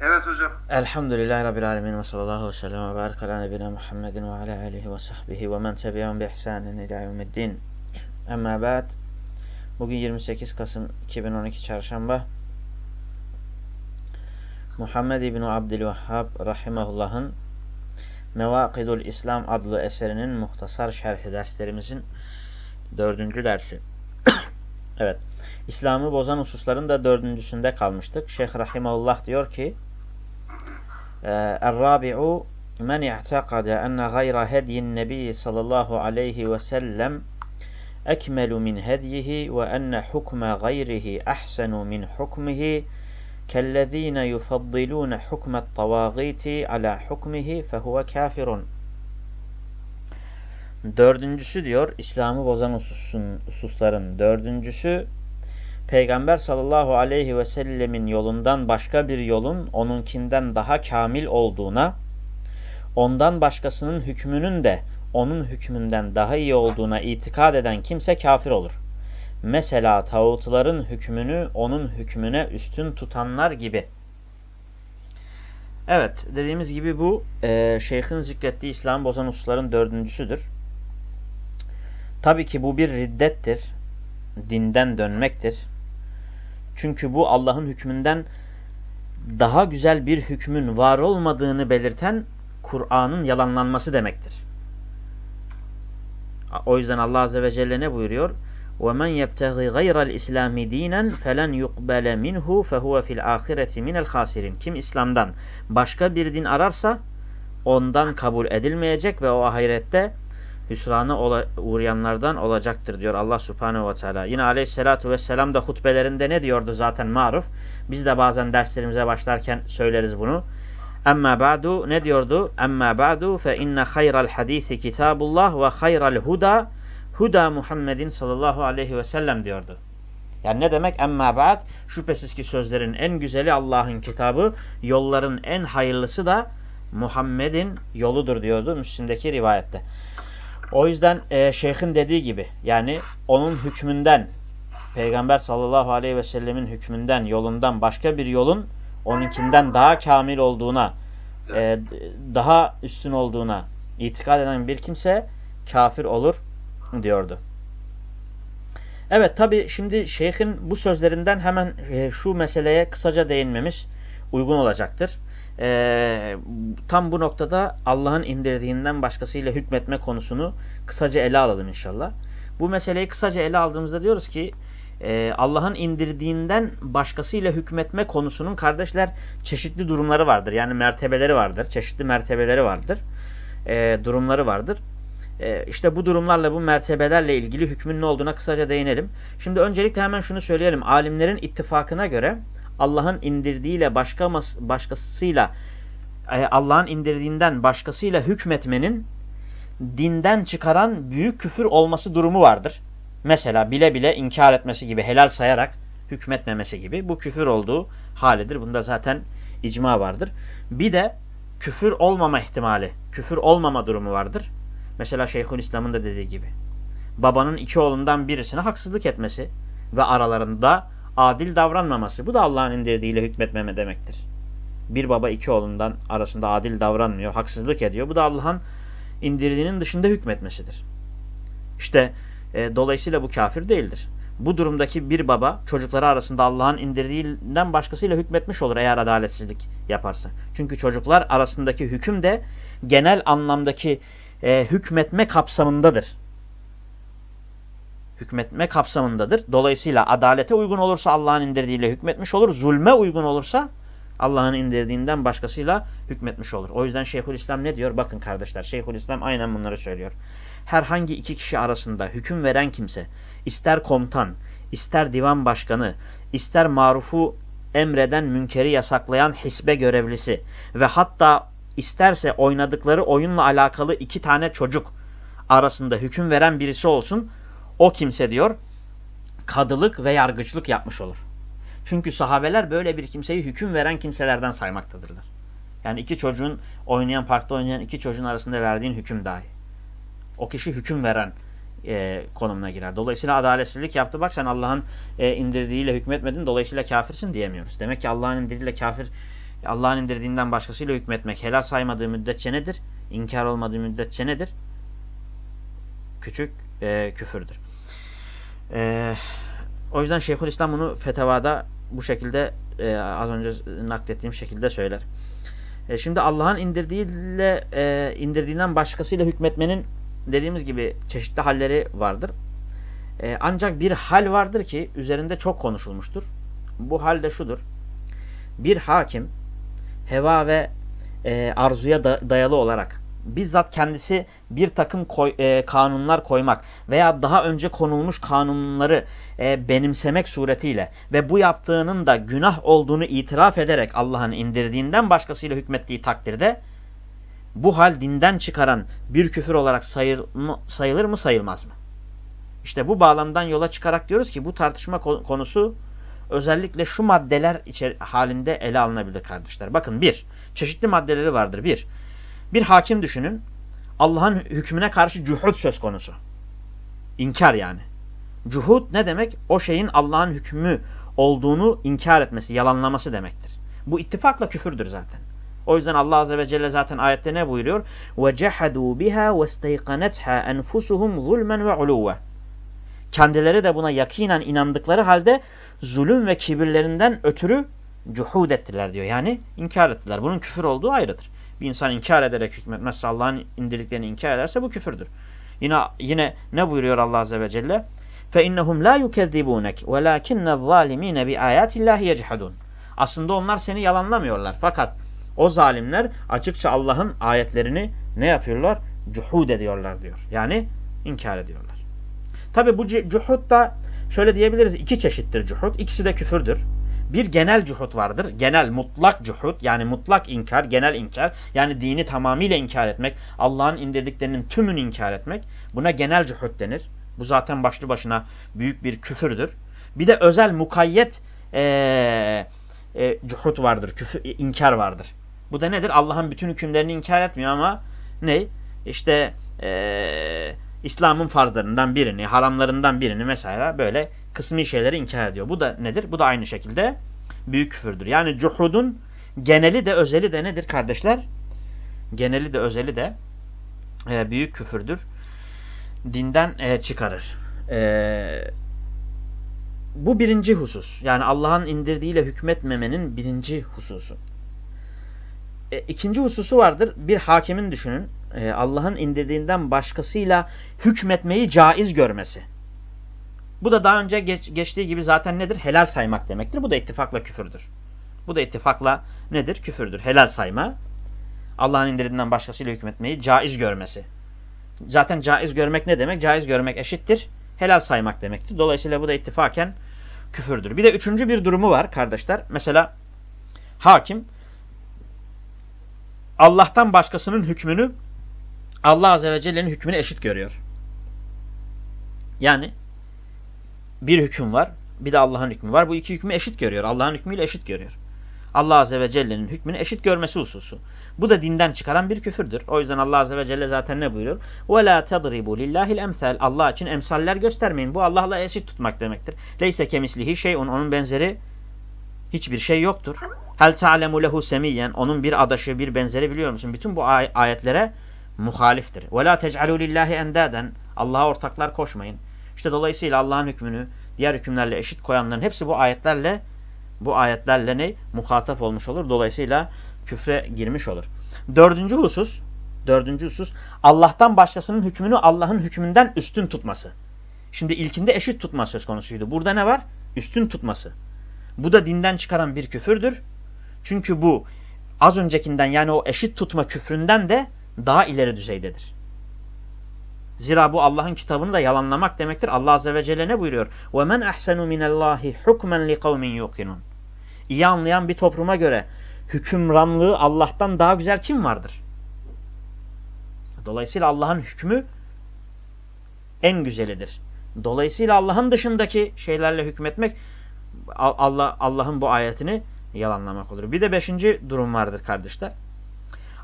Evet hocam. Elhamdülillahi Rabbil Alemin ve sallallahu ve sellem ve barik ala nebine Muhammedin ve ala alihi ve sahbihi ve men tebi'un bi ihsanin ila yevmiddin. Amma ba'd. Bugün 28 Kasım 2012 Çarşamba. Muhammed İbni Abdülvehhab Rahimahullah'ın Mevakidul İslam adlı eserinin muhtasar şerhi derslerimizin dördüncü dersi. evet. İslam'ı bozan hususların da dördüncüsünde kalmıştık. Şeyh Rahimahullah diyor ki الرابع من اعتقد أن غير هدي النبي صلى الله عليه وسلم أكمل من هديه وأن حكم غيره أحسن من حكمه كالذين يفضلون حكم الطواغيت على حكمه فهو كافر Dördüncüsü diyor İslam'ı bozan hususun, hususların dördüncüsü Peygamber sallallahu aleyhi ve sellemin yolundan başka bir yolun onunkinden daha kamil olduğuna, ondan başkasının hükmünün de onun hükmünden daha iyi olduğuna itikad eden kimse kafir olur. Mesela tağutların hükmünü onun hükmüne üstün tutanlar gibi. Evet, dediğimiz gibi bu e, şeyhin zikrettiği İslam bozan hususların dördüncüsüdür. Tabii ki bu bir riddettir. Dinden dönmektir. Çünkü bu Allah'ın hükmünden daha güzel bir hükmün var olmadığını belirten Kur'an'ın yalanlanması demektir. O yüzden Allah Azze ve Celle ne buyuruyor? وَمَنْ يَبْتَغِي غَيْرَ الْاِسْلَامِ د۪ينًا فَلَنْ يُقْبَلَ مِنْهُ فَهُوَ فِي الْآخِرَةِ مِنَ الْخَاسِرِينَ Kim İslam'dan başka bir din ararsa ondan kabul edilmeyecek ve o ahirette hüsrana uğrayanlardan olacaktır diyor Allah subhanehu ve teala. Yine aleyhissalatu vesselam da hutbelerinde ne diyordu zaten maruf. Biz de bazen derslerimize başlarken söyleriz bunu. Emma ba'du ne diyordu? Emma ba'du fe inne hayral hadisi kitabullah ve hayral huda huda Muhammedin sallallahu aleyhi ve sellem diyordu. Yani ne demek? Emma ba'd şüphesiz ki sözlerin en güzeli Allah'ın kitabı, yolların en hayırlısı da Muhammed'in yoludur diyordu Müslim'deki rivayette. O yüzden e, şeyhin dediği gibi yani onun hükmünden Peygamber sallallahu aleyhi ve sellemin hükmünden, yolundan başka bir yolun onunkinden daha kamil olduğuna, e, daha üstün olduğuna itikad eden bir kimse kafir olur diyordu. Evet tabi şimdi şeyhin bu sözlerinden hemen e, şu meseleye kısaca değinmemiz uygun olacaktır e, tam bu noktada Allah'ın indirdiğinden başkasıyla hükmetme konusunu kısaca ele alalım inşallah. Bu meseleyi kısaca ele aldığımızda diyoruz ki e, Allah'ın indirdiğinden başkasıyla hükmetme konusunun kardeşler çeşitli durumları vardır. Yani mertebeleri vardır. Çeşitli mertebeleri vardır. E, durumları vardır. E, işte bu durumlarla bu mertebelerle ilgili hükmün ne olduğuna kısaca değinelim. Şimdi öncelikle hemen şunu söyleyelim. Alimlerin ittifakına göre Allah'ın indirdiğiyle başka başkasıyla e, Allah'ın indirdiğinden başkasıyla hükmetmenin dinden çıkaran büyük küfür olması durumu vardır. Mesela bile bile inkar etmesi gibi helal sayarak hükmetmemesi gibi bu küfür olduğu halidir. Bunda zaten icma vardır. Bir de küfür olmama ihtimali, küfür olmama durumu vardır. Mesela Şeyhülislam'ın da dediği gibi. Babanın iki oğlundan birisine haksızlık etmesi ve aralarında adil davranmaması. Bu da Allah'ın indirdiğiyle hükmetmeme demektir. Bir baba iki oğlundan arasında adil davranmıyor, haksızlık ediyor. Bu da Allah'ın indirdiğinin dışında hükmetmesidir. İşte e, dolayısıyla bu kafir değildir. Bu durumdaki bir baba çocukları arasında Allah'ın indirdiğinden başkasıyla hükmetmiş olur eğer adaletsizlik yaparsa. Çünkü çocuklar arasındaki hüküm de genel anlamdaki e, hükmetme kapsamındadır hükmetme kapsamındadır. Dolayısıyla adalete uygun olursa Allah'ın indirdiğiyle hükmetmiş olur. Zulme uygun olursa Allah'ın indirdiğinden başkasıyla hükmetmiş olur. O yüzden Şeyhülislam ne diyor? Bakın kardeşler Şeyhülislam aynen bunları söylüyor. Herhangi iki kişi arasında hüküm veren kimse, ister komutan, ister divan başkanı, ister marufu emreden münkeri yasaklayan hisbe görevlisi ve hatta isterse oynadıkları oyunla alakalı iki tane çocuk arasında hüküm veren birisi olsun o kimse diyor kadılık ve yargıçlık yapmış olur. Çünkü sahabeler böyle bir kimseyi hüküm veren kimselerden saymaktadırlar. Yani iki çocuğun oynayan parkta oynayan iki çocuğun arasında verdiğin hüküm dahi. O kişi hüküm veren e, konumuna girer. Dolayısıyla adaletsizlik yaptı. Bak sen Allah'ın e, indirdiğiyle hükmetmedin. Dolayısıyla kafirsin diyemiyoruz. Demek ki Allah'ın indirdiğiyle kafir Allah'ın indirdiğinden başkasıyla hükmetmek helal saymadığı müddetçe nedir? İnkar olmadığı müddetçe nedir? Küçük e, küfürdür. E, o yüzden Şeyhülislam bunu fetavada bu şekilde e, az önce naklettiğim şekilde söyler. E, şimdi Allah'ın indirdiğiyle e, indirdiğinden başkasıyla hükmetmenin dediğimiz gibi çeşitli halleri vardır. E, ancak bir hal vardır ki üzerinde çok konuşulmuştur. Bu hal de şudur. Bir hakim heva ve e, arzuya da, dayalı olarak bizzat kendisi bir takım koy, e, kanunlar koymak veya daha önce konulmuş kanunları e, benimsemek suretiyle ve bu yaptığının da günah olduğunu itiraf ederek Allah'ın indirdiğinden başkasıyla hükmettiği takdirde bu hal dinden çıkaran bir küfür olarak sayıl, sayılır mı sayılmaz mı? İşte bu bağlamdan yola çıkarak diyoruz ki bu tartışma konusu özellikle şu maddeler halinde ele alınabilir kardeşler. Bakın bir, çeşitli maddeleri vardır. Bir, bir hakim düşünün. Allah'ın hükmüne karşı cuhud söz konusu. İnkar yani. Cuhud ne demek? O şeyin Allah'ın hükmü olduğunu inkar etmesi, yalanlaması demektir. Bu ittifakla küfürdür zaten. O yüzden Allah Azze ve Celle zaten ayette ne buyuruyor? وَجَحَدُوا بِهَا وَاسْتَيْقَنَتْهَا أَنْفُسُهُمْ ظُلْمًا وَعُلُوًّا Kendileri de buna yakinen inandıkları halde zulüm ve kibirlerinden ötürü cuhud ettiler diyor. Yani inkar ettiler. Bunun küfür olduğu ayrıdır. Bir insan inkar ederek hükmetmezse Allah'ın indirdiklerini inkar ederse bu küfürdür. Yine yine ne buyuruyor Allah azze ve celle? فَاِنَّهُمْ لَا يُكَذِّبُونَكَ وَلَاكِنَّ الظَّالِم۪ينَ بِآيَاتِ اللّٰهِ يَجْحَدُونَ Aslında onlar seni yalanlamıyorlar. Fakat o zalimler açıkça Allah'ın ayetlerini ne yapıyorlar? Cuhud ediyorlar diyor. Yani inkar ediyorlar. Tabi bu cuhud da şöyle diyebiliriz iki çeşittir cuhud. İkisi de küfürdür. Bir genel cuhud vardır. Genel mutlak cuhud yani mutlak inkar, genel inkar. Yani dini tamamıyla inkar etmek. Allah'ın indirdiklerinin tümünü inkar etmek. Buna genel cuhud denir. Bu zaten başlı başına büyük bir küfürdür. Bir de özel mukayyet ee, e, cuhud vardır. Küfür, inkar vardır. Bu da nedir? Allah'ın bütün hükümlerini inkar etmiyor ama ne? İşte eee İslam'ın farzlarından birini, haramlarından birini mesela böyle kısmi şeyleri inkar ediyor. Bu da nedir? Bu da aynı şekilde büyük küfürdür. Yani cuhudun geneli de özeli de nedir kardeşler? Geneli de özeli de e, büyük küfürdür. Dinden e, çıkarır. E, bu birinci husus. Yani Allah'ın indirdiğiyle hükmetmemenin birinci hususu. E, ikinci hususu vardır. Bir hakimin düşünün e, Allah'ın indirdiğinden başkasıyla hükmetmeyi caiz görmesi. Bu da daha önce geç, geçtiği gibi zaten nedir? Helal saymak demektir. Bu da ittifakla küfürdür. Bu da ittifakla nedir? Küfürdür. Helal sayma. Allah'ın indirdiğinden başkasıyla hükmetmeyi caiz görmesi. Zaten caiz görmek ne demek? Caiz görmek eşittir. Helal saymak demektir. Dolayısıyla bu da ittifaken küfürdür. Bir de üçüncü bir durumu var kardeşler. Mesela hakim Allah'tan başkasının hükmünü Allah Azze ve Celle'nin hükmünü eşit görüyor. Yani bir hüküm var, bir de Allah'ın hükmü var. Bu iki hükmü eşit görüyor. Allah'ın hükmüyle eşit görüyor. Allah Azze ve Celle'nin hükmünü eşit görmesi hususu. Bu da dinden çıkaran bir küfürdür. O yüzden Allah Azze ve Celle zaten ne buyuruyor? وَلَا تَضْرِبُوا لِلّٰهِ الْاَمْثَالِ Allah için emsaller göstermeyin. Bu Allah'la eşit tutmak demektir. Leyse kemislihi şeyun. Onun benzeri hiçbir şey yoktur. Hel ta'lemu lehu semiyen. Onun bir adaşı, bir benzeri biliyor musun? Bütün bu ay ayetlere muhaliftir. La tec'alû lillahi endâden. Allah'a ortaklar koşmayın. İşte dolayısıyla Allah'ın hükmünü diğer hükümlerle eşit koyanların hepsi bu ayetlerle bu ayetlerle ne? Muhatap olmuş olur. Dolayısıyla küfre girmiş olur. Dördüncü husus, dördüncü husus Allah'tan başkasının hükmünü Allah'ın hükmünden üstün tutması. Şimdi ilkinde eşit tutma söz konusuydu. Burada ne var? Üstün tutması. Bu da dinden çıkaran bir küfürdür. Çünkü bu az öncekinden yani o eşit tutma küfründen de daha ileri düzeydedir. Zira bu Allah'ın kitabını da yalanlamak demektir. Allah Azze ve Celle ne buyuruyor? وَمَنْ أَحْسَنُ مِنَ اللّٰهِ حُكْمًا لِقَوْمٍ يُقِنُونَ İyi anlayan bir topluma göre hükümranlığı Allah'tan daha güzel kim vardır? Dolayısıyla Allah'ın hükmü en güzelidir. Dolayısıyla Allah'ın dışındaki şeylerle hükmetmek Allah Allah'ın bu ayetini yalanlamak olur. Bir de beşinci durum vardır kardeşler.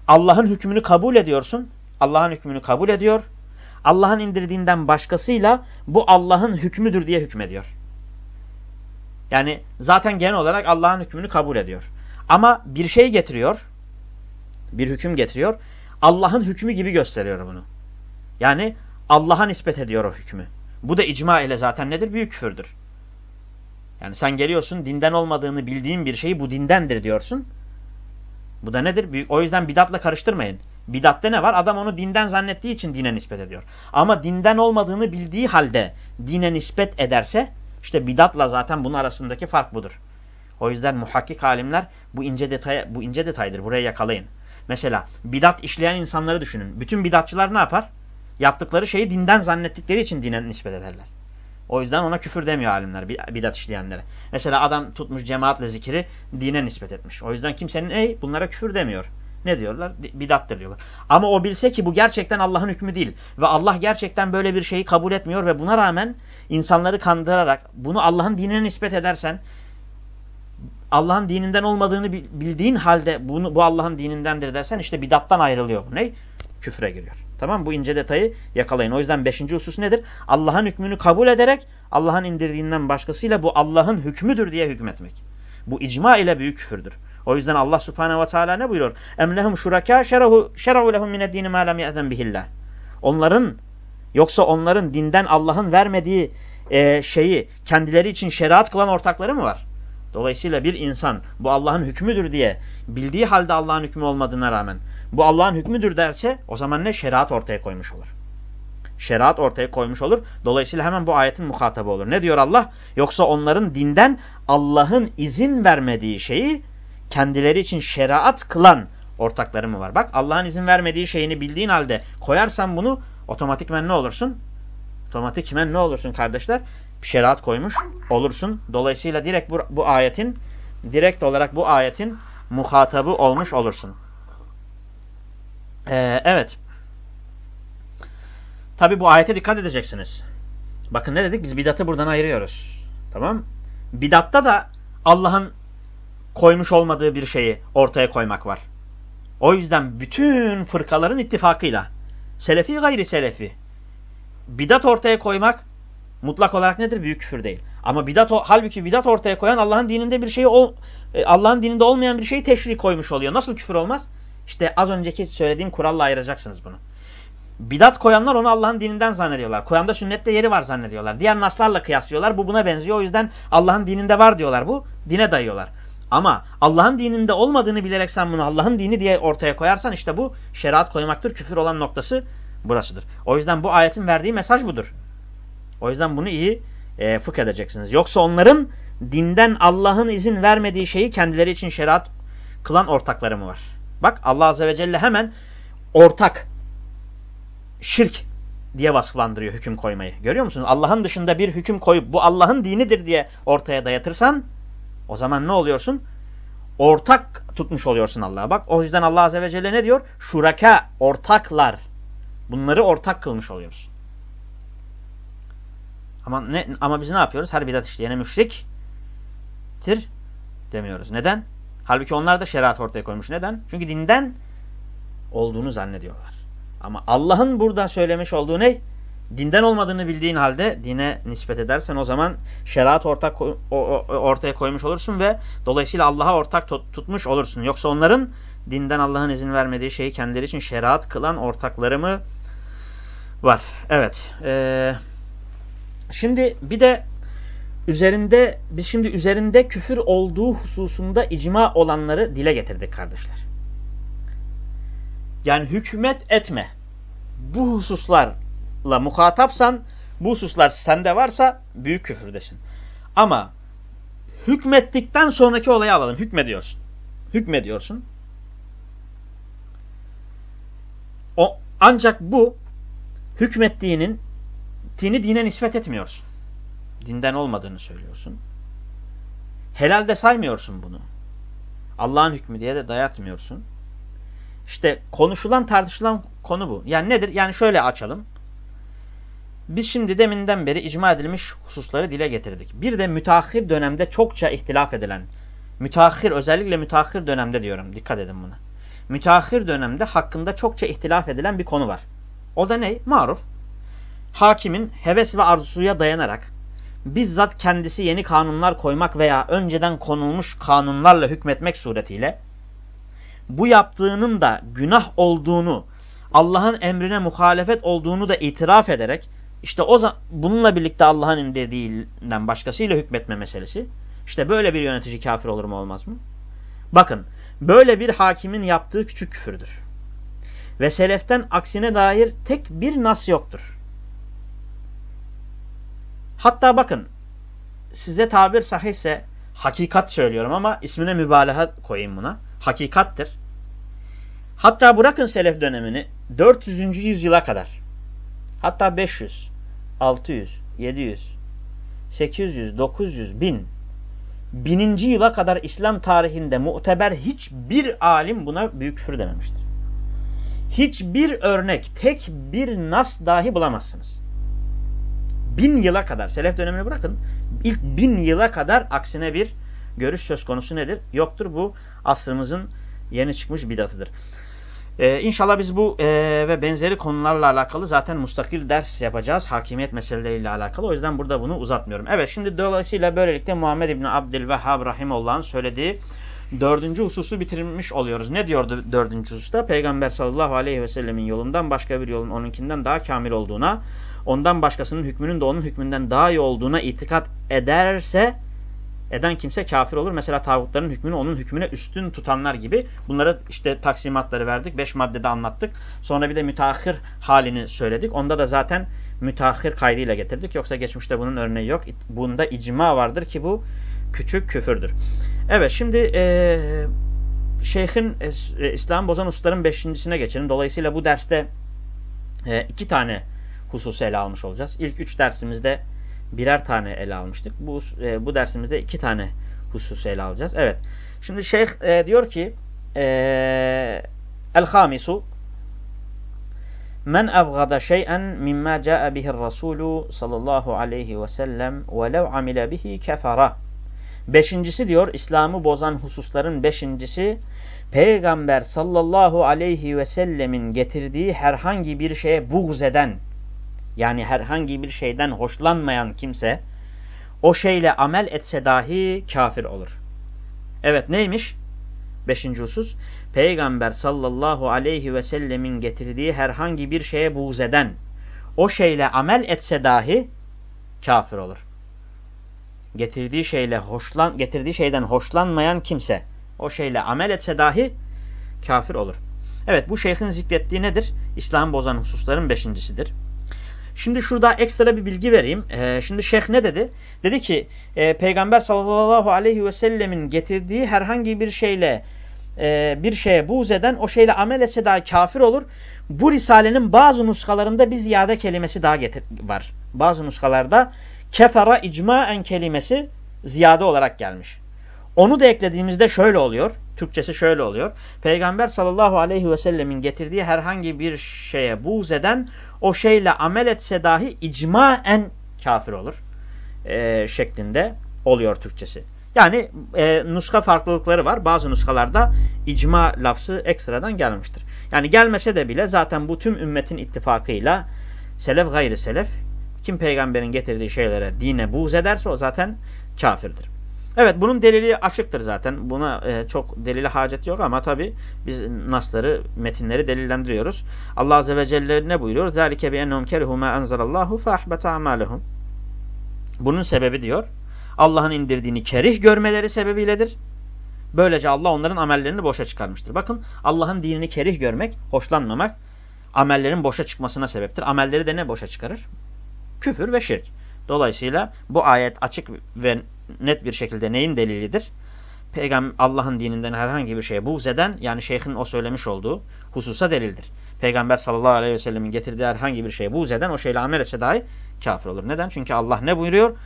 Allah'ın hükmünü kabul ediyorsun. Allah'ın hükmünü kabul ediyor. Allah'ın indirdiğinden başkasıyla bu Allah'ın hükmüdür diye hükmediyor. Yani zaten genel olarak Allah'ın hükmünü kabul ediyor. Ama bir şey getiriyor. Bir hüküm getiriyor. Allah'ın hükmü gibi gösteriyor bunu. Yani Allah'a nispet ediyor o hükmü. Bu da icma ile zaten nedir? Büyük küfürdür. Yani sen geliyorsun dinden olmadığını bildiğin bir şeyi bu dindendir diyorsun. Bu da nedir? O yüzden bidatla karıştırmayın. Bidatte ne var? Adam onu dinden zannettiği için dine nispet ediyor. Ama dinden olmadığını bildiği halde dine nispet ederse işte bidatla zaten bunun arasındaki fark budur. O yüzden muhakkik alimler bu ince detay bu ince detaydır. Buraya yakalayın. Mesela bidat işleyen insanları düşünün. Bütün bidatçılar ne yapar? Yaptıkları şeyi dinden zannettikleri için dine nispet ederler. O yüzden ona küfür demiyor alimler bidat işleyenlere. Mesela adam tutmuş cemaatle zikiri dine nispet etmiş. O yüzden kimsenin ey bunlara küfür demiyor. Ne diyorlar? Bidattır diyorlar. Ama o bilse ki bu gerçekten Allah'ın hükmü değil. Ve Allah gerçekten böyle bir şeyi kabul etmiyor ve buna rağmen insanları kandırarak bunu Allah'ın dinine nispet edersen Allah'ın dininden olmadığını bildiğin halde bunu bu Allah'ın dinindendir dersen işte bidattan ayrılıyor bu. Ne? Küfre giriyor. Tamam Bu ince detayı yakalayın. O yüzden beşinci husus nedir? Allah'ın hükmünü kabul ederek Allah'ın indirdiğinden başkasıyla bu Allah'ın hükmüdür diye hükmetmek. Bu icma ile büyük küfürdür. O yüzden Allah subhanehu ve teala ne buyuruyor? Em lehum şuraka şer'u lehum mined-dini ma lem ye'zen bihillah. Onların yoksa onların dinden Allah'ın vermediği e, şeyi kendileri için şeriat kılan ortakları mı var? Dolayısıyla bir insan bu Allah'ın hükmüdür diye bildiği halde Allah'ın hükmü olmadığına rağmen bu Allah'ın hükmüdür derse o zaman ne? Şeriat ortaya koymuş olur. Şeriat ortaya koymuş olur. Dolayısıyla hemen bu ayetin muhatabı olur. Ne diyor Allah? Yoksa onların dinden Allah'ın izin vermediği şeyi kendileri için şeriat kılan ortakları mı var? Bak Allah'ın izin vermediği şeyini bildiğin halde koyarsan bunu otomatikmen ne olursun? Otomatikmen ne olursun kardeşler? Şeriat koymuş olursun. Dolayısıyla direkt bu, bu ayetin direkt olarak bu ayetin muhatabı olmuş olursun. Ee, evet. Tabi bu ayete dikkat edeceksiniz. Bakın ne dedik? Biz bidatı buradan ayırıyoruz. Tamam Bidatta da Allah'ın koymuş olmadığı bir şeyi ortaya koymak var. O yüzden bütün fırkaların ittifakıyla selefi gayri selefi bidat ortaya koymak mutlak olarak nedir? Büyük küfür değil. Ama bidat halbuki bidat ortaya koyan Allah'ın dininde bir şeyi e, Allah'ın dininde olmayan bir şeyi teşri koymuş oluyor. Nasıl küfür olmaz? İşte az önceki söylediğim kuralla ayıracaksınız bunu. Bidat koyanlar onu Allah'ın dininden zannediyorlar. Koyanda sünnette yeri var zannediyorlar. Diğer naslarla kıyaslıyorlar. Bu buna benziyor. O yüzden Allah'ın dininde var diyorlar bu. Dine dayıyorlar. Ama Allah'ın dininde olmadığını bilerek sen bunu Allah'ın dini diye ortaya koyarsan işte bu şeriat koymaktır. Küfür olan noktası burasıdır. O yüzden bu ayetin verdiği mesaj budur. O yüzden bunu iyi e, fıkh edeceksiniz. Yoksa onların dinden Allah'ın izin vermediği şeyi kendileri için şeriat kılan ortakları mı var? Bak Allah Azze ve Celle hemen ortak, şirk diye vasıflandırıyor hüküm koymayı. Görüyor musunuz? Allah'ın dışında bir hüküm koyup bu Allah'ın dinidir diye ortaya dayatırsan o zaman ne oluyorsun? Ortak tutmuş oluyorsun Allah'a. Bak o yüzden Allah Azze ve Celle ne diyor? Şuraka, ortaklar. Bunları ortak kılmış oluyorsun. Ama ne ama biz ne yapıyoruz? Her bidat işleyene müşriktir demiyoruz. Neden? Halbuki onlar da şeriat ortaya koymuş. Neden? Çünkü dinden olduğunu zannediyorlar. Ama Allah'ın burada söylemiş olduğu ne? Dinden olmadığını bildiğin halde dine nispet edersen o zaman şeriat ortak ortaya koymuş olursun ve dolayısıyla Allah'a ortak tutmuş olursun. Yoksa onların dinden Allah'ın izin vermediği şeyi kendileri için şeriat kılan ortakları mı var? Evet. Ee, şimdi bir de üzerinde biz şimdi üzerinde küfür olduğu hususunda icma olanları dile getirdik kardeşler. Yani hükmet etme. Bu hususlarla muhatapsan bu hususlar sende varsa büyük küfürdesin. Ama hükmettikten sonraki olayı alalım. Hükmediyorsun. Hükmediyorsun. O, ancak bu hükmettiğinin dini dine nispet etmiyorsun dinden olmadığını söylüyorsun. Helal de saymıyorsun bunu. Allah'ın hükmü diye de dayatmıyorsun. İşte konuşulan tartışılan konu bu. Yani nedir? Yani şöyle açalım. Biz şimdi deminden beri icma edilmiş hususları dile getirdik. Bir de müteahhir dönemde çokça ihtilaf edilen, müteahhir özellikle müteahhir dönemde diyorum dikkat edin buna. Müteahhir dönemde hakkında çokça ihtilaf edilen bir konu var. O da ne? Maruf. Hakimin heves ve arzuya dayanarak bizzat kendisi yeni kanunlar koymak veya önceden konulmuş kanunlarla hükmetmek suretiyle bu yaptığının da günah olduğunu, Allah'ın emrine muhalefet olduğunu da itiraf ederek işte o bununla birlikte Allah'ın indirdiğinden başkasıyla hükmetme meselesi. İşte böyle bir yönetici kafir olur mu olmaz mı? Bakın böyle bir hakimin yaptığı küçük küfürdür. Ve seleften aksine dair tek bir nas yoktur. Hatta bakın size tabir sahihse hakikat söylüyorum ama ismine mübalağa koyayım buna. Hakikattir. Hatta bırakın selef dönemini 400. yüzyıla kadar hatta 500, 600, 700, 800, 900, 1000 bininci yıla kadar İslam tarihinde muteber hiçbir alim buna büyük küfür dememiştir. Hiçbir örnek, tek bir nas dahi bulamazsınız. Bin yıla kadar, selef dönemini bırakın, ilk bin yıla kadar aksine bir görüş söz konusu nedir? Yoktur bu asrımızın yeni çıkmış bidatıdır. Ee, inşallah biz bu e, ve benzeri konularla alakalı zaten mustakil ders yapacağız. Hakimiyet meseleleriyle alakalı. O yüzden burada bunu uzatmıyorum. Evet şimdi dolayısıyla böylelikle Muhammed İbni Abdülvehhab Rahimullah'ın söylediği dördüncü hususu bitirmiş oluyoruz. Ne diyordu dördüncü hususta? Peygamber sallallahu aleyhi ve sellemin yolundan başka bir yolun onunkinden daha kamil olduğuna, ondan başkasının hükmünün de onun hükmünden daha iyi olduğuna itikat ederse eden kimse kafir olur. Mesela tağutların hükmünü onun hükmüne üstün tutanlar gibi. Bunlara işte taksimatları verdik. Beş maddede anlattık. Sonra bir de müteahhir halini söyledik. Onda da zaten müteahhir kaydıyla getirdik. Yoksa geçmişte bunun örneği yok. Bunda icma vardır ki bu küçük küfürdür. Evet şimdi e, şeyhin e, İslam bozan usta beşincisine geçelim. Dolayısıyla bu derste e, iki tane hususu ele almış olacağız. İlk üç dersimizde birer tane ele almıştık. Bu, e, bu dersimizde iki tane hususu ele alacağız. Evet. Şimdi şeyh e, diyor ki e, El-Hamisu Men evgada şey'en mimma ca'a bihir Rasulü sallallahu aleyhi ve sellem ve lev amile bihi kefara. Beşincisi diyor İslam'ı bozan hususların beşincisi Peygamber sallallahu aleyhi ve sellemin getirdiği herhangi bir şeye buğz eden yani herhangi bir şeyden hoşlanmayan kimse o şeyle amel etse dahi kafir olur. Evet neymiş? Beşinci husus. Peygamber sallallahu aleyhi ve sellemin getirdiği herhangi bir şeye buğz eden o şeyle amel etse dahi kafir olur. Getirdiği şeyle hoşlan getirdiği şeyden hoşlanmayan kimse o şeyle amel etse dahi kafir olur. Evet bu şeyhin zikrettiği nedir? İslam bozan hususların beşincisidir. Şimdi şurada ekstra bir bilgi vereyim. Ee, şimdi şeyh ne dedi? Dedi ki e, Peygamber sallallahu aleyhi ve sellemin getirdiği herhangi bir şeyle e, bir şeye buğz eden o şeyle amel etse daha kafir olur. Bu risalenin bazı nuskalarında bir ziyade kelimesi daha getir var. Bazı nuskalarda kefara icmaen kelimesi ziyade olarak gelmiş. Onu da eklediğimizde şöyle oluyor. Türkçesi şöyle oluyor. Peygamber sallallahu aleyhi ve sellemin getirdiği herhangi bir şeye buğz eden o şeyle amel etse dahi icmaen kafir olur. E, şeklinde oluyor Türkçesi. Yani e, nuska farklılıkları var. Bazı nuskalarda icma lafzı ekstradan gelmiştir. Yani gelmese de bile zaten bu tüm ümmetin ittifakıyla selef gayri selef kim peygamberin getirdiği şeylere dine buğz ederse o zaten kafirdir. Evet bunun delili açıktır zaten. Buna e, çok delile hacet yok ama tabi biz nasları, metinleri delillendiriyoruz. Allah Azze ve Celle ne buyuruyor? ذَٰلِكَ بِاَنَّهُمْ كَرِهُ مَا أَنْزَلَ اللّٰهُ فَاحْبَتَ عَمَالِهُمْ Bunun sebebi diyor, Allah'ın indirdiğini kerih görmeleri sebebiyledir. Böylece Allah onların amellerini boşa çıkarmıştır. Bakın Allah'ın dinini kerih görmek, hoşlanmamak amellerin boşa çıkmasına sebeptir. Amelleri de ne boşa çıkarır? Küfür ve şirk. Dolayısıyla bu ayet açık ve net bir şekilde neyin delilidir? Peygamber Allah'ın dininden herhangi bir şeye buğz eden yani şeyhin o söylemiş olduğu hususa delildir. Peygamber sallallahu aleyhi ve sellemin getirdiği herhangi bir şeye buğz eden o şeyle amel etse dahi kafir olur. Neden? Çünkü Allah ne buyuruyor?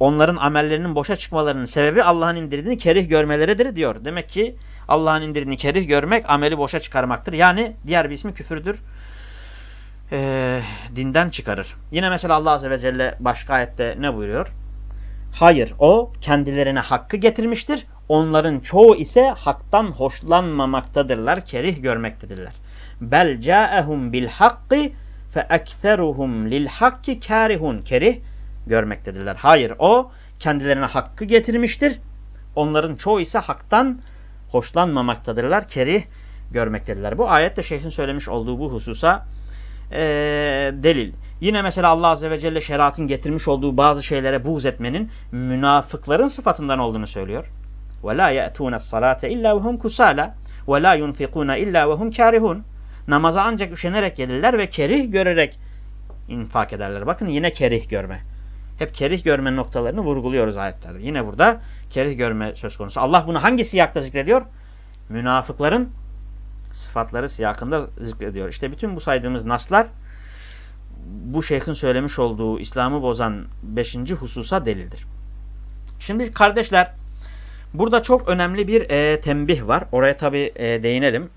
Onların amellerinin boşa çıkmalarının sebebi Allah'ın indirdiğini kerih görmeleridir diyor. Demek ki Allah'ın indirdiğini kerih görmek ameli boşa çıkarmaktır. Yani diğer bir ismi küfürdür. Ee, dinden çıkarır. Yine mesela Allah Azze ve Celle başka ayette ne buyuruyor? Hayır o kendilerine hakkı getirmiştir. Onların çoğu ise haktan hoşlanmamaktadırlar, kerih görmektedirler. Bel ca'ehum bil hakki fe ekseruhum lil hakki karihun. Kerih görmektedirler. Hayır o kendilerine hakkı getirmiştir. Onların çoğu ise haktan hoşlanmamaktadırlar. Kerih görmektedirler. Bu ayette şeyhin söylemiş olduğu bu hususa e, delil. Yine mesela Allah Azze ve Celle şeriatın getirmiş olduğu bazı şeylere buğz etmenin münafıkların sıfatından olduğunu söylüyor. وَلَا يَأْتُونَ الصَّلَاةَ اِلَّا وَهُمْ كُسَالًا وَلَا يُنْفِقُونَ اِلَّا وَهُمْ كَارِهُونَ Namaza ancak üşenerek gelirler ve kerih görerek infak ederler. Bakın yine kerih görme. Hep kerih görme noktalarını vurguluyoruz ayetlerde. Yine burada kerih görme söz konusu. Allah bunu hangi siyakta zikrediyor? Münafıkların sıfatları siyakında zikrediyor. İşte bütün bu saydığımız naslar bu şeyhin söylemiş olduğu İslam'ı bozan beşinci hususa delildir. Şimdi kardeşler burada çok önemli bir e, tembih var. Oraya tabi e, değinelim.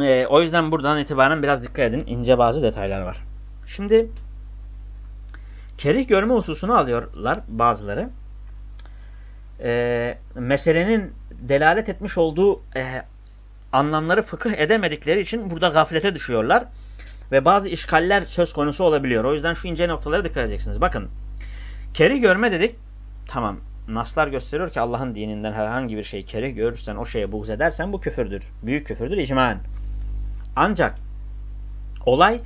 E, o yüzden buradan itibaren biraz dikkat edin. İnce bazı detaylar var. Şimdi kerih görme hususunu alıyorlar bazıları. E, meselenin delalet etmiş olduğu e, anlamları fıkıh edemedikleri için burada gaflete düşüyorlar. Ve bazı işgaller söz konusu olabiliyor. O yüzden şu ince noktalara dikkat edeceksiniz. Bakın kerih görme dedik. Tamam. Naslar gösteriyor ki Allah'ın dininden herhangi bir şeyi kerih görürsen o şeye buğz edersen bu küfürdür. Büyük küfürdür icmaen. Ancak olay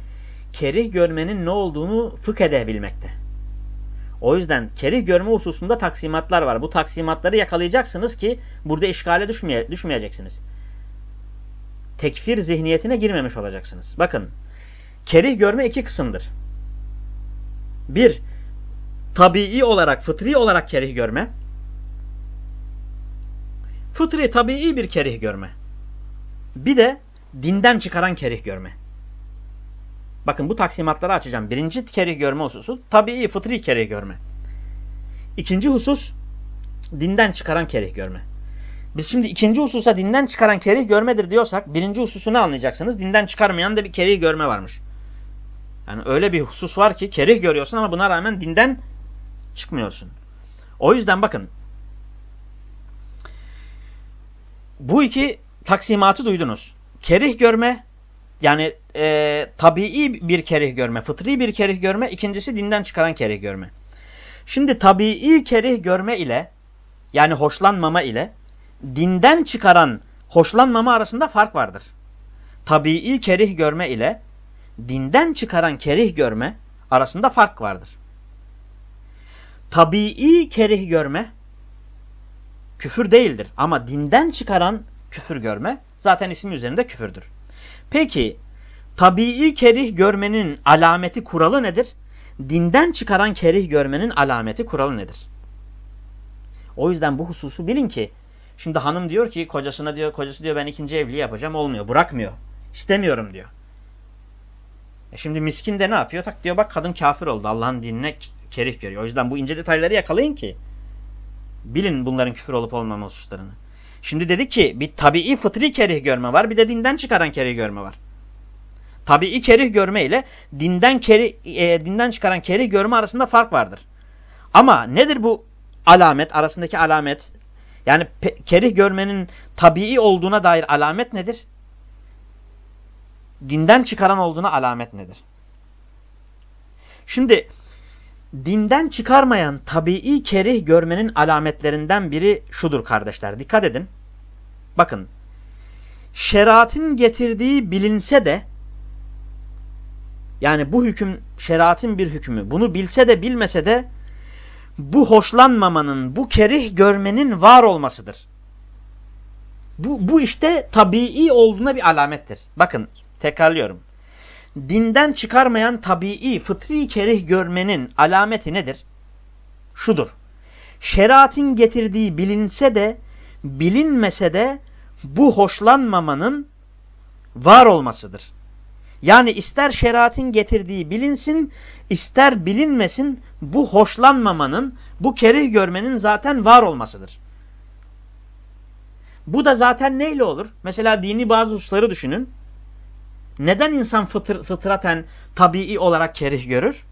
kerih görmenin ne olduğunu fıkh edebilmekte. O yüzden kerih görme hususunda taksimatlar var. Bu taksimatları yakalayacaksınız ki burada işgale düşmeye, düşmeyeceksiniz. Tekfir zihniyetine girmemiş olacaksınız. Bakın kerih görme iki kısımdır. Bir, tabii olarak, fıtri olarak kerih görme. Fıtri, tabii bir kerih görme. Bir de dinden çıkaran kerih görme. Bakın bu taksimatları açacağım. Birinci kerih görme hususu tabii fıtri kerih görme. İkinci husus dinden çıkaran kerih görme. Biz şimdi ikinci hususa dinden çıkaran kerih görmedir diyorsak birinci hususu ne anlayacaksınız? Dinden çıkarmayan da bir kerih görme varmış. Yani öyle bir husus var ki kerih görüyorsun ama buna rağmen dinden çıkmıyorsun. O yüzden bakın bu iki taksimatı duydunuz. Kerih görme yani e, tabii bir kerih görme, fıtri bir kerih görme, ikincisi dinden çıkaran kerih görme. Şimdi tabii kerih görme ile yani hoşlanmama ile dinden çıkaran hoşlanmama arasında fark vardır. Tabii kerih görme ile dinden çıkaran kerih görme arasında fark vardır. Tabii kerih görme küfür değildir ama dinden çıkaran küfür görme zaten ismi üzerinde küfürdür. Peki tabii kerih görmenin alameti kuralı nedir? Dinden çıkaran kerih görmenin alameti kuralı nedir? O yüzden bu hususu bilin ki şimdi hanım diyor ki kocasına diyor kocası diyor ben ikinci evliliği yapacağım olmuyor bırakmıyor. İstemiyorum diyor. E şimdi miskin de ne yapıyor? Tak diyor bak kadın kafir oldu. Allah'ın dinine kerih görüyor. O yüzden bu ince detayları yakalayın ki bilin bunların küfür olup olmama hususlarını. Şimdi dedi ki bir tabii fıtri kerih görme var bir de dinden çıkaran kerih görme var. Tabii kerih görme ile dinden keri, e, dinden çıkaran kerih görme arasında fark vardır. Ama nedir bu alamet arasındaki alamet? Yani kerih görmenin tabii olduğuna dair alamet nedir? Dinden çıkaran olduğuna alamet nedir? Şimdi dinden çıkarmayan tabii kerih görmenin alametlerinden biri şudur kardeşler. Dikkat edin. Bakın. Şeriatın getirdiği bilinse de yani bu hüküm şeriatın bir hükmü. Bunu bilse de bilmese de bu hoşlanmamanın, bu kerih görmenin var olmasıdır. Bu, bu işte tabii olduğuna bir alamettir. Bakın tekrarlıyorum. Dinden çıkarmayan tabii, fıtri kerih görmenin alameti nedir? Şudur. Şeriatın getirdiği bilinse de bilinmese de bu hoşlanmamanın var olmasıdır. Yani ister şeriatın getirdiği bilinsin, ister bilinmesin bu hoşlanmamanın, bu kerih görmenin zaten var olmasıdır. Bu da zaten neyle olur? Mesela dini bazı hususları düşünün. Neden insan fıtır, fıtraten tabii olarak kerih görür?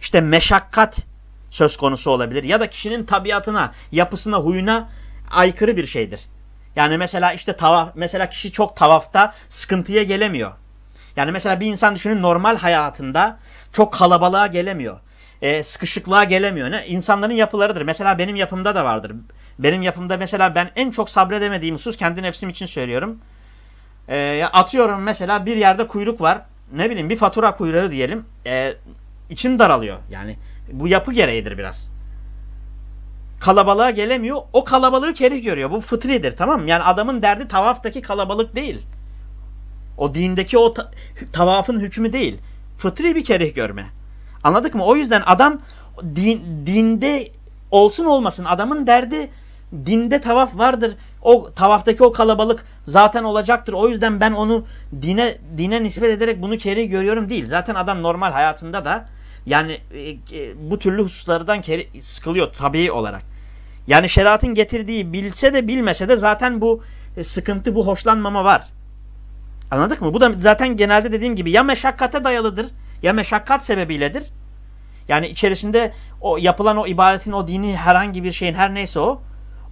İşte meşakkat söz konusu olabilir. Ya da kişinin tabiatına, yapısına, huyuna aykırı bir şeydir. Yani mesela işte tavaf, mesela kişi çok tavafta sıkıntıya gelemiyor. Yani mesela bir insan düşünün normal hayatında çok kalabalığa gelemiyor. E, sıkışıklığa gelemiyor. Ne? İnsanların yapılarıdır. Mesela benim yapımda da vardır. Benim yapımda mesela ben en çok sabredemediğim husus kendi nefsim için söylüyorum. E, atıyorum mesela bir yerde kuyruk var. Ne bileyim bir fatura kuyruğu diyelim. E, içim daralıyor. Yani bu yapı gereğidir biraz. Kalabalığa gelemiyor. O kalabalığı kerih görüyor. Bu fıtridir tamam mı? Yani adamın derdi tavaftaki kalabalık değil. O dindeki o ta tavafın hükmü değil. Fıtri bir kerih görme. Anladık mı? O yüzden adam din, dinde olsun olmasın adamın derdi dinde tavaf vardır. O tavaftaki o kalabalık zaten olacaktır. O yüzden ben onu dine dine nispet ederek bunu keri görüyorum değil. Zaten adam normal hayatında da yani e, e, bu türlü hususlardan keri, sıkılıyor tabii olarak. Yani şeriatın getirdiği bilse de bilmese de zaten bu e, sıkıntı, bu hoşlanmama var. Anladık mı? Bu da zaten genelde dediğim gibi ya meşakkate dayalıdır ya meşakkat sebebiyledir. Yani içerisinde o yapılan o ibadetin, o dini herhangi bir şeyin her neyse o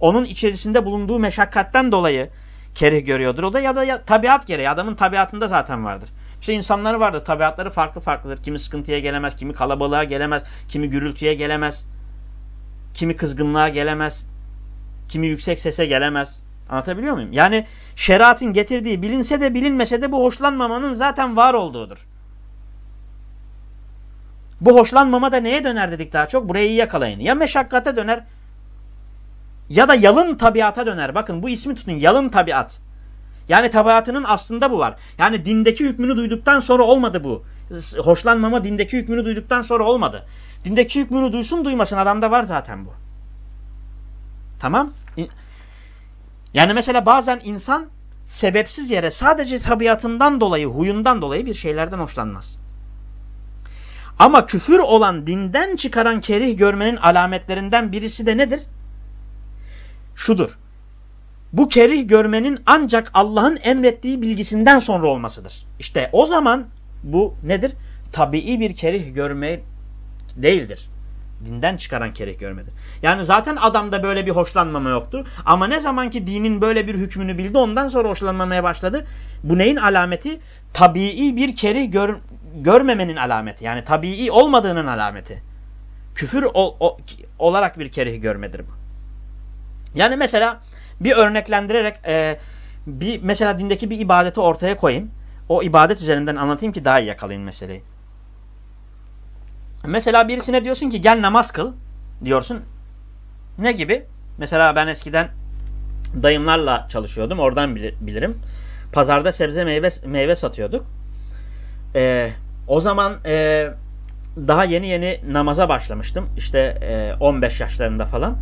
onun içerisinde bulunduğu meşakkatten dolayı kerih görüyordur. O da ya da ya, tabiat gereği. Adamın tabiatında zaten vardır. İşte insanları vardır. Tabiatları farklı farklıdır. Kimi sıkıntıya gelemez, kimi kalabalığa gelemez, kimi gürültüye gelemez, kimi kızgınlığa gelemez, kimi yüksek sese gelemez. Anlatabiliyor muyum? Yani şeriatın getirdiği bilinse de bilinmese de bu hoşlanmamanın zaten var olduğudur. Bu hoşlanmama da neye döner dedik daha çok? Burayı iyi yakalayın. Ya meşakkate döner ya da yalın tabiata döner. Bakın bu ismi tutun. Yalın tabiat. Yani tabiatının aslında bu var. Yani dindeki hükmünü duyduktan sonra olmadı bu. Hoşlanmama dindeki hükmünü duyduktan sonra olmadı. Dindeki hükmünü duysun duymasın adamda var zaten bu. Tamam? Yani mesela bazen insan sebepsiz yere sadece tabiatından dolayı, huyundan dolayı bir şeylerden hoşlanmaz. Ama küfür olan dinden çıkaran kerih görmenin alametlerinden birisi de nedir? Şudur. Bu kerih görmenin ancak Allah'ın emrettiği bilgisinden sonra olmasıdır. İşte o zaman bu nedir? Tabii bir kerih görme değildir dinden çıkaran kerek görmedir. Yani zaten adamda böyle bir hoşlanmama yoktu. Ama ne zaman ki dinin böyle bir hükmünü bildi ondan sonra hoşlanmamaya başladı. Bu neyin alameti? Tabii bir kerih gör, görmemenin alameti. Yani tabii olmadığının alameti. Küfür o, o, olarak bir kerih görmedir bu. Yani mesela bir örneklendirerek e, bir mesela dindeki bir ibadeti ortaya koyayım. O ibadet üzerinden anlatayım ki daha iyi yakalayın meseleyi. Mesela birisine diyorsun ki gel namaz kıl diyorsun. Ne gibi? Mesela ben eskiden dayımlarla çalışıyordum. Oradan bilirim. Pazarda sebze meyve, meyve satıyorduk. Ee, o zaman e, daha yeni yeni namaza başlamıştım. İşte e, 15 yaşlarında falan.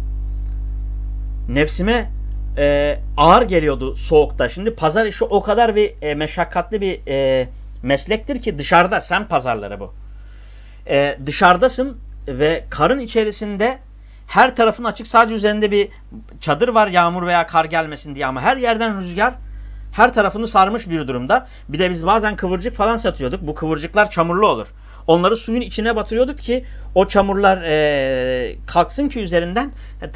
Nefsime e, ağır geliyordu soğukta. Şimdi pazar işi o kadar bir e, meşakkatli bir e, meslektir ki dışarıda sen pazarları bu e, dışarıdasın ve karın içerisinde her tarafın açık sadece üzerinde bir çadır var yağmur veya kar gelmesin diye ama her yerden rüzgar her tarafını sarmış bir durumda. Bir de biz bazen kıvırcık falan satıyorduk. Bu kıvırcıklar çamurlu olur. Onları suyun içine batırıyorduk ki o çamurlar e, kalksın ki üzerinden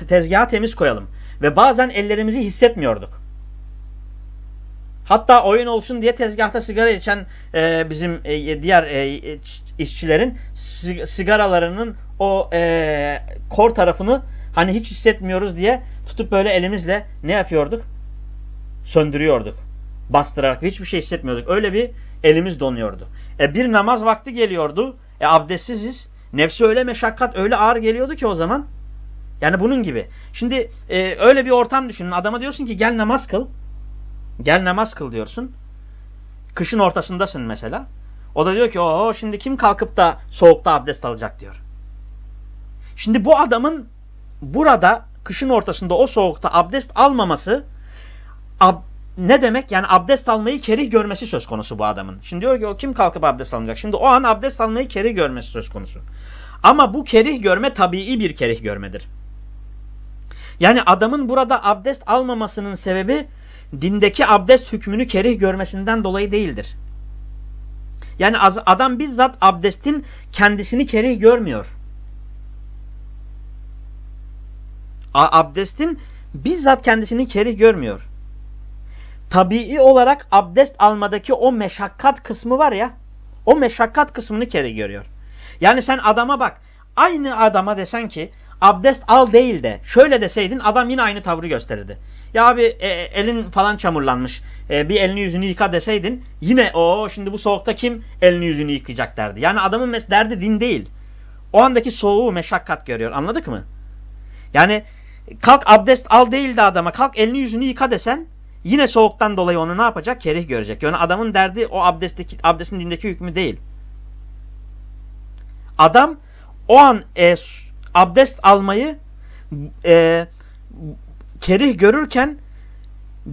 tezgaha temiz koyalım. Ve bazen ellerimizi hissetmiyorduk. Hatta oyun olsun diye tezgahta sigara içen e, bizim e, diğer e, işçilerin sigaralarının o e, kor tarafını hani hiç hissetmiyoruz diye tutup böyle elimizle ne yapıyorduk? Söndürüyorduk. Bastırarak hiçbir şey hissetmiyorduk. Öyle bir elimiz donuyordu. E, bir namaz vakti geliyordu. E, abdestsiziz. Nefsi öyle meşakkat öyle ağır geliyordu ki o zaman. Yani bunun gibi. Şimdi e, öyle bir ortam düşünün. Adama diyorsun ki gel namaz kıl. Gel namaz kıl diyorsun. Kışın ortasındasın mesela. O da diyor ki o şimdi kim kalkıp da soğukta abdest alacak diyor. Şimdi bu adamın burada kışın ortasında o soğukta abdest almaması ab, ne demek? Yani abdest almayı kerih görmesi söz konusu bu adamın. Şimdi diyor ki o kim kalkıp abdest almayacak? Şimdi o an abdest almayı kerih görmesi söz konusu. Ama bu kerih görme tabii bir kerih görmedir. Yani adamın burada abdest almamasının sebebi dindeki abdest hükmünü kerih görmesinden dolayı değildir. Yani adam bizzat abdestin kendisini kerih görmüyor. Abdestin bizzat kendisini kerih görmüyor. tabii olarak abdest almadaki o meşakkat kısmı var ya, o meşakkat kısmını kerih görüyor. Yani sen adama bak, aynı adama desen ki abdest al değil de şöyle deseydin adam yine aynı tavrı gösterirdi. Ya abi e, elin falan çamurlanmış e, bir elini yüzünü yıka deseydin yine o şimdi bu soğukta kim elini yüzünü yıkayacak derdi. Yani adamın derdi din değil. O andaki soğuğu meşakkat görüyor anladık mı? Yani kalk abdest al değil de adama kalk elini yüzünü yıka desen yine soğuktan dolayı onu ne yapacak? Kerih görecek. Yani adamın derdi o abdestteki, abdestin dindeki hükmü değil. Adam o an e, abdest almayı e, kerih görürken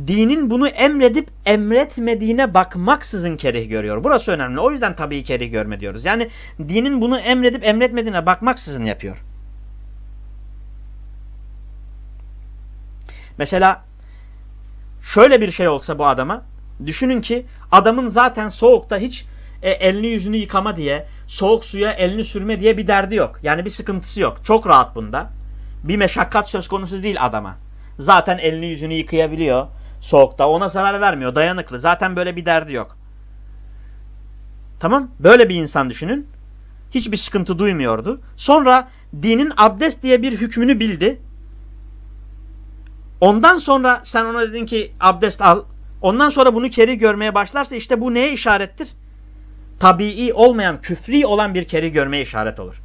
dinin bunu emredip emretmediğine bakmaksızın kerih görüyor. Burası önemli. O yüzden tabii kerih görme diyoruz. Yani dinin bunu emredip emretmediğine bakmaksızın yapıyor. Mesela şöyle bir şey olsa bu adama düşünün ki adamın zaten soğukta hiç e, elini yüzünü yıkama diye, soğuk suya elini sürme diye bir derdi yok. Yani bir sıkıntısı yok. Çok rahat bunda. Bir meşakkat söz konusu değil adama. Zaten elini yüzünü yıkayabiliyor soğukta. Ona zarar vermiyor. Dayanıklı. Zaten böyle bir derdi yok. Tamam. Böyle bir insan düşünün. Hiçbir sıkıntı duymuyordu. Sonra dinin abdest diye bir hükmünü bildi. Ondan sonra sen ona dedin ki abdest al. Ondan sonra bunu keri görmeye başlarsa işte bu neye işarettir? Tabii olmayan, küfri olan bir keri görmeye işaret olur.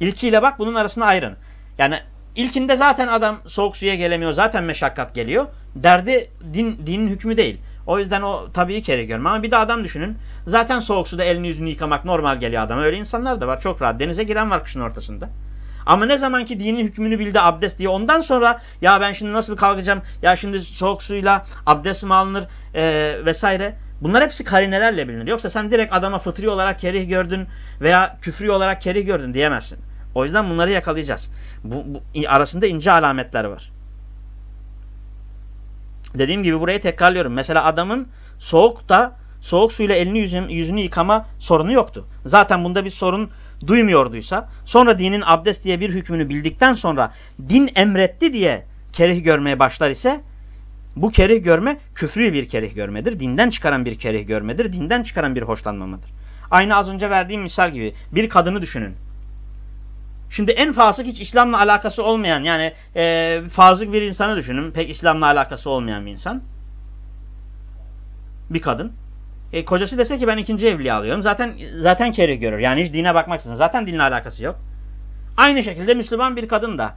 İlkiyle bak bunun arasını ayırın. Yani ilkinde zaten adam soğuk suya gelemiyor, zaten meşakkat geliyor. Derdi din, dinin hükmü değil. O yüzden o tabii keri görme. Ama bir de adam düşünün. Zaten soğuk suda elini yüzünü yıkamak normal geliyor adama. Öyle insanlar da var. Çok rahat. Denize giren var kışın ortasında. Ama ne zaman ki dinin hükmünü bildi abdest diye ondan sonra ya ben şimdi nasıl kalkacağım ya şimdi soğuk suyla abdest mi alınır e, vesaire Bunlar hepsi karinelerle bilinir. Yoksa sen direkt adama fıtri olarak kerih gördün veya küfrü olarak kerih gördün diyemezsin. O yüzden bunları yakalayacağız. Bu, bu arasında ince alametler var. Dediğim gibi burayı tekrarlıyorum. Mesela adamın soğukta soğuk suyla elini yüzünü, yüzünü yıkama sorunu yoktu. Zaten bunda bir sorun duymuyorduysa sonra dinin abdest diye bir hükmünü bildikten sonra din emretti diye kerih görmeye başlar ise bu kerih görme küfrü bir kerih görmedir. Dinden çıkaran bir kerih görmedir. Dinden çıkaran bir hoşlanmamadır. Aynı az önce verdiğim misal gibi bir kadını düşünün. Şimdi en fasık hiç İslam'la alakası olmayan yani e, fasık bir insanı düşünün. Pek İslam'la alakası olmayan bir insan. Bir kadın. E, kocası dese ki ben ikinci evliliği alıyorum. Zaten zaten kerih görür. Yani hiç dine bakmaksızın. Zaten dinle alakası yok. Aynı şekilde Müslüman bir kadın da.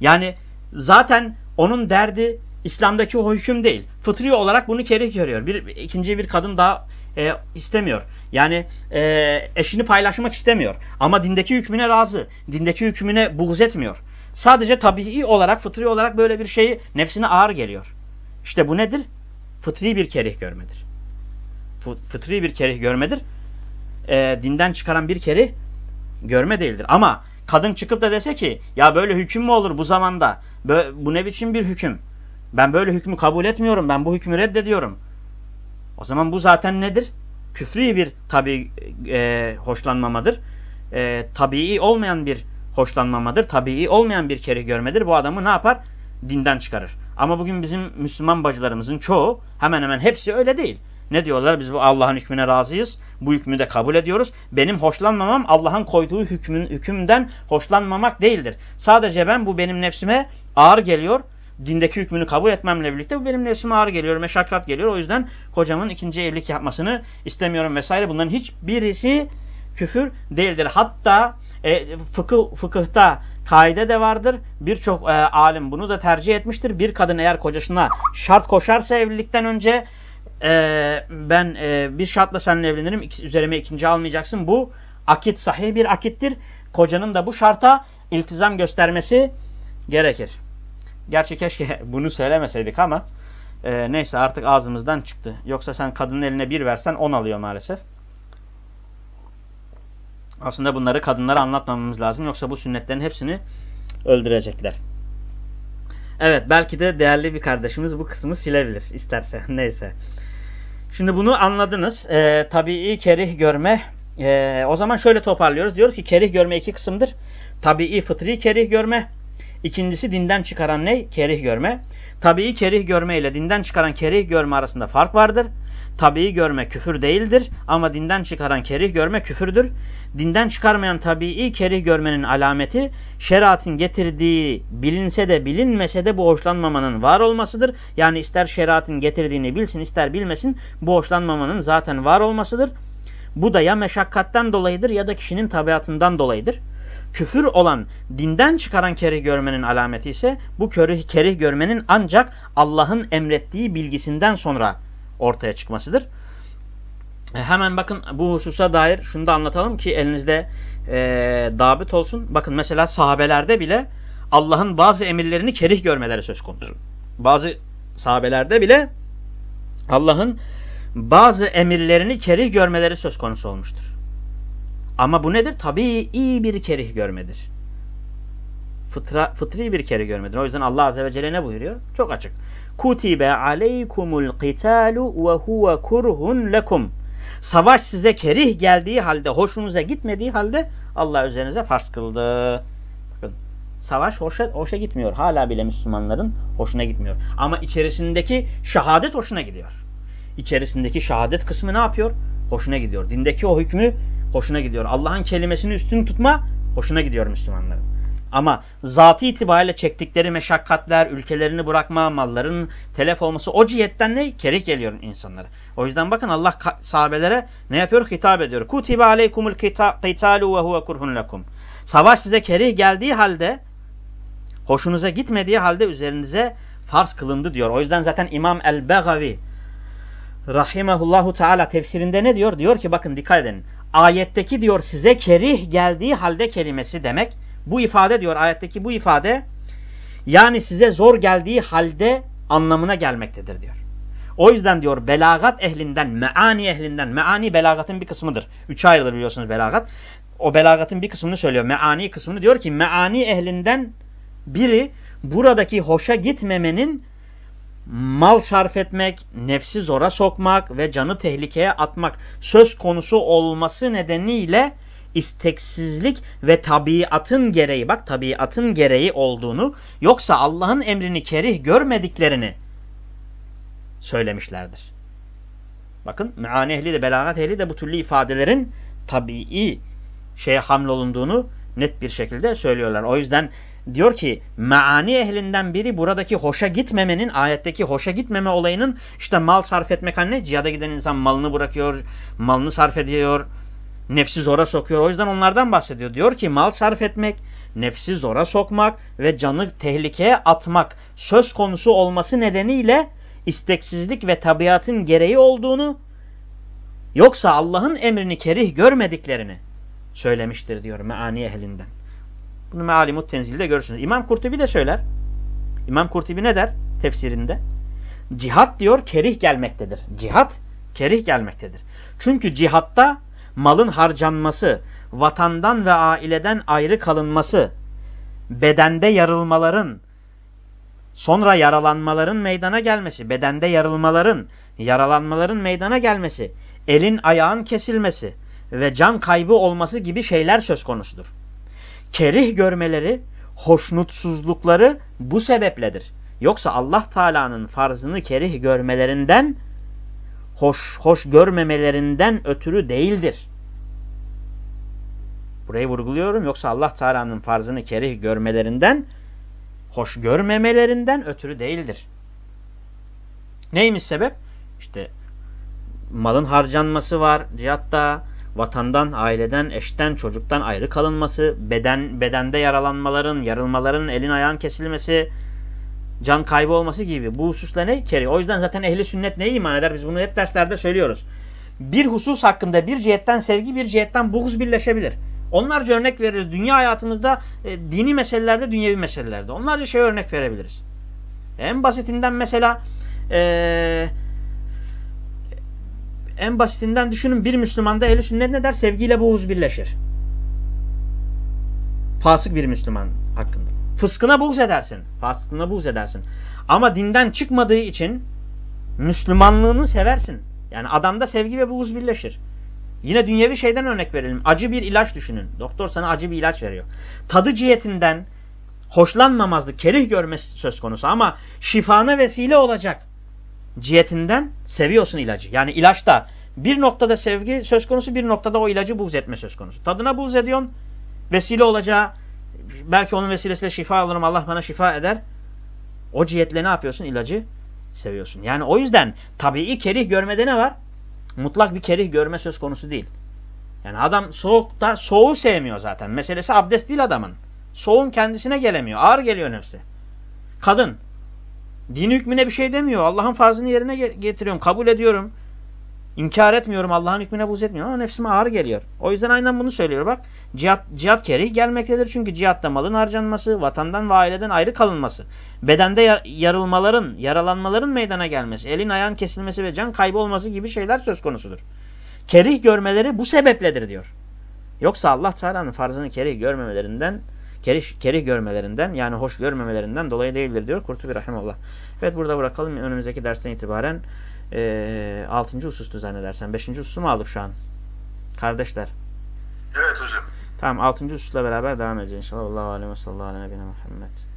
Yani zaten onun derdi İslam'daki o hüküm değil. Fıtri olarak bunu kerih görüyor. Bir, ikinci bir kadın daha e, istemiyor. Yani e, eşini paylaşmak istemiyor. Ama dindeki hükmüne razı. Dindeki hükmüne buğz etmiyor. Sadece tabii olarak, fıtri olarak böyle bir şeyi nefsine ağır geliyor. İşte bu nedir? Fıtri bir kerih görmedir. Fıtri bir kerih görmedir. E, dinden çıkaran bir kerih görme değildir. Ama kadın çıkıp da dese ki ya böyle hüküm mü olur bu zamanda? Bu ne biçim bir hüküm? Ben böyle hükmü kabul etmiyorum. Ben bu hükmü reddediyorum. O zaman bu zaten nedir? Küfri bir tabi e, hoşlanmamadır. E, tabii olmayan bir hoşlanmamadır. Tabii olmayan bir kere görmedir. Bu adamı ne yapar? Dinden çıkarır. Ama bugün bizim Müslüman bacılarımızın çoğu hemen hemen hepsi öyle değil. Ne diyorlar? Biz bu Allah'ın hükmüne razıyız. Bu hükmü de kabul ediyoruz. Benim hoşlanmamam Allah'ın koyduğu hükmün, hükümden hoşlanmamak değildir. Sadece ben bu benim nefsime ağır geliyor dindeki hükmünü kabul etmemle birlikte bu benim nefsime ağır geliyor, meşakkat geliyor. O yüzden kocamın ikinci evlilik yapmasını istemiyorum vesaire. Bunların hiçbirisi küfür değildir. Hatta e, fıkıh, fıkıhta kaide de vardır. Birçok e, alim bunu da tercih etmiştir. Bir kadın eğer kocasına şart koşarsa evlilikten önce e, ben e, bir şartla seninle evlenirim, üzerime ikinci almayacaksın. Bu akit sahih bir akittir. Kocanın da bu şarta iltizam göstermesi gerekir. Gerçi keşke bunu söylemeseydik ama e, neyse artık ağzımızdan çıktı. Yoksa sen kadının eline bir versen on alıyor maalesef. Aslında bunları kadınlara anlatmamamız lazım. Yoksa bu sünnetlerin hepsini öldürecekler. Evet belki de değerli bir kardeşimiz bu kısmı silebilir isterse. Neyse. Şimdi bunu anladınız. Ee, tabii kerih görme. Ee, o zaman şöyle toparlıyoruz. Diyoruz ki kerih görme iki kısımdır. Tabii fıtri kerih görme İkincisi dinden çıkaran ne? Kerih görme. Tabii kerih görme ile dinden çıkaran kerih görme arasında fark vardır. Tabii görme küfür değildir ama dinden çıkaran kerih görme küfürdür. Dinden çıkarmayan tabii kerih görmenin alameti şeriatın getirdiği bilinse de bilinmese de bu hoşlanmamanın var olmasıdır. Yani ister şeriatın getirdiğini bilsin ister bilmesin bu hoşlanmamanın zaten var olmasıdır. Bu da ya meşakkatten dolayıdır ya da kişinin tabiatından dolayıdır. Küfür olan dinden çıkaran kerih görmenin alameti ise bu kerih, kerih görmenin ancak Allah'ın emrettiği bilgisinden sonra ortaya çıkmasıdır. E, hemen bakın bu hususa dair şunu da anlatalım ki elinizde e, dabit olsun. Bakın mesela sahabelerde bile Allah'ın bazı emirlerini kerih görmeleri söz konusu. Bazı sahabelerde bile Allah'ın bazı emirlerini kerih görmeleri söz konusu olmuştur. Ama bu nedir? Tabii iyi bir kerih görmedir. Fıtra, fıtri bir kerih görmedir. O yüzden Allah Azze ve Celle ne buyuruyor? Çok açık. Kutibe aleykumul qitalu ve huve kurhun lekum. Savaş size kerih geldiği halde, hoşunuza gitmediği halde Allah üzerinize farz kıldı. Bakın savaş hoşa, hoşa gitmiyor. Hala bile Müslümanların hoşuna gitmiyor. Ama içerisindeki şehadet hoşuna gidiyor. İçerisindeki şehadet kısmı ne yapıyor? Hoşuna gidiyor. Dindeki o hükmü hoşuna gidiyor. Allah'ın kelimesini üstün tutma hoşuna gidiyor Müslümanların. Ama zatı itibariyle çektikleri meşakkatler, ülkelerini bırakma, malların telef olması o cihetten ne? Kerih geliyor insanlara. O yüzden bakın Allah sahabelere ne yapıyor? Hitap ediyor. Kutibe aleykumul qitalu ve huve kurhun lekum. Savaş size kerih geldiği halde, hoşunuza gitmediği halde üzerinize farz kılındı diyor. O yüzden zaten İmam el-Begavi rahimehullahu teala tefsirinde ne diyor? Diyor ki bakın dikkat edin. Ayetteki diyor size kerih geldiği halde kelimesi demek bu ifade diyor ayetteki bu ifade yani size zor geldiği halde anlamına gelmektedir diyor. O yüzden diyor belagat ehlinden, meani ehlinden, meani belagatın bir kısmıdır. Üçe ayrılır biliyorsunuz belagat. O belagatın bir kısmını söylüyor. Meani kısmını diyor ki meani ehlinden biri buradaki hoşa gitmemenin mal sarf etmek, nefsi zora sokmak ve canı tehlikeye atmak söz konusu olması nedeniyle isteksizlik ve tabiatın gereği bak tabiatın gereği olduğunu yoksa Allah'ın emrini kerih görmediklerini söylemişlerdir. Bakın meani ehli de belagat ehli de bu türlü ifadelerin tabii şeye hamlolunduğunu net bir şekilde söylüyorlar. O yüzden diyor ki meani ehlinden biri buradaki hoşa gitmemenin ayetteki hoşa gitmeme olayının işte mal sarf etmek anne cihada giden insan malını bırakıyor, malını sarf ediyor, nefsi zora sokuyor. O yüzden onlardan bahsediyor. Diyor ki mal sarf etmek, nefsi zora sokmak ve canı tehlikeye atmak söz konusu olması nedeniyle isteksizlik ve tabiatın gereği olduğunu yoksa Allah'ın emrini kerih görmediklerini söylemiştir diyor meani ehlinden. Bunu mealimut tenzilde görürsünüz. İmam Kurtubi de söyler. İmam Kurtubi ne der tefsirinde? Cihat diyor kerih gelmektedir. Cihat kerih gelmektedir. Çünkü cihatta malın harcanması, vatandan ve aileden ayrı kalınması, bedende yarılmaların, sonra yaralanmaların meydana gelmesi, bedende yarılmaların, yaralanmaların meydana gelmesi, elin ayağın kesilmesi ve can kaybı olması gibi şeyler söz konusudur. Kerih görmeleri, hoşnutsuzlukları bu sebepledir. Yoksa Allah Teala'nın farzını kerih görmelerinden hoş, hoş görmemelerinden ötürü değildir. Burayı vurguluyorum. Yoksa Allah Teala'nın farzını kerih görmelerinden, hoş görmemelerinden ötürü değildir. Neymiş sebep? İşte malın harcanması var cihatta, vatandan, aileden, eşten, çocuktan ayrı kalınması, beden bedende yaralanmaların, yarılmaların, elin ayağın kesilmesi, can kaybı olması gibi bu hususla ne keri? O yüzden zaten ehli sünnet neye iman eder? Biz bunu hep derslerde söylüyoruz. Bir husus hakkında bir cihetten sevgi, bir cihetten buğz birleşebilir. Onlarca örnek veririz. Dünya hayatımızda e, dini meselelerde, dünyevi meselelerde. Onlarca şey örnek verebiliriz. En basitinden mesela e, en basitinden düşünün bir Müslümanda ehl sünnet ne der? Sevgiyle buğz birleşir. Fasık bir Müslüman hakkında. Fıskına buğz edersin. Fasıklığına buğz edersin. Ama dinden çıkmadığı için Müslümanlığını seversin. Yani adamda sevgi ve buğz birleşir. Yine dünyevi şeyden örnek verelim. Acı bir ilaç düşünün. Doktor sana acı bir ilaç veriyor. Tadı cihetinden hoşlanmamazlık, kerih görmesi söz konusu ama şifana vesile olacak cihetinden seviyorsun ilacı. Yani ilaçta bir noktada sevgi söz konusu, bir noktada o ilacı buğz etme söz konusu. Tadına buğz ediyorsun, vesile olacağı, belki onun vesilesiyle şifa alırım, Allah bana şifa eder. O cihetle ne yapıyorsun? İlacı seviyorsun. Yani o yüzden tabii kerih görmede ne var? Mutlak bir kerih görme söz konusu değil. Yani adam soğukta soğuğu sevmiyor zaten. Meselesi abdest değil adamın. Soğuğun kendisine gelemiyor. Ağır geliyor nefsi. Kadın. Din hükmüne bir şey demiyor. Allah'ın farzını yerine getiriyorum. Kabul ediyorum. İnkar etmiyorum. Allah'ın hükmüne buz etmiyorum ama nefsime ağır geliyor. O yüzden aynen bunu söylüyor bak. Cihat, cihat kerih gelmektedir. Çünkü cihatta malın harcanması, vatandan ve aileden ayrı kalınması, bedende yar yarılmaların, yaralanmaların meydana gelmesi, elin ayağın kesilmesi ve can kaybı olması gibi şeyler söz konusudur. Kerih görmeleri bu sebepledir diyor. Yoksa Allah Teala'nın farzını kerih görmemelerinden kerih, kerih görmelerinden yani hoş görmemelerinden dolayı değildir diyor Kurtubi Rahimallah. Evet burada bırakalım. Önümüzdeki dersten itibaren e, 6. husustu zannedersen. 5. hususu mu aldık şu an? Kardeşler. Evet hocam. Tamam 6. hususla beraber devam edeceğiz inşallah. Allahu aleyhi ve sallallahu aleyhi ve Muhammed.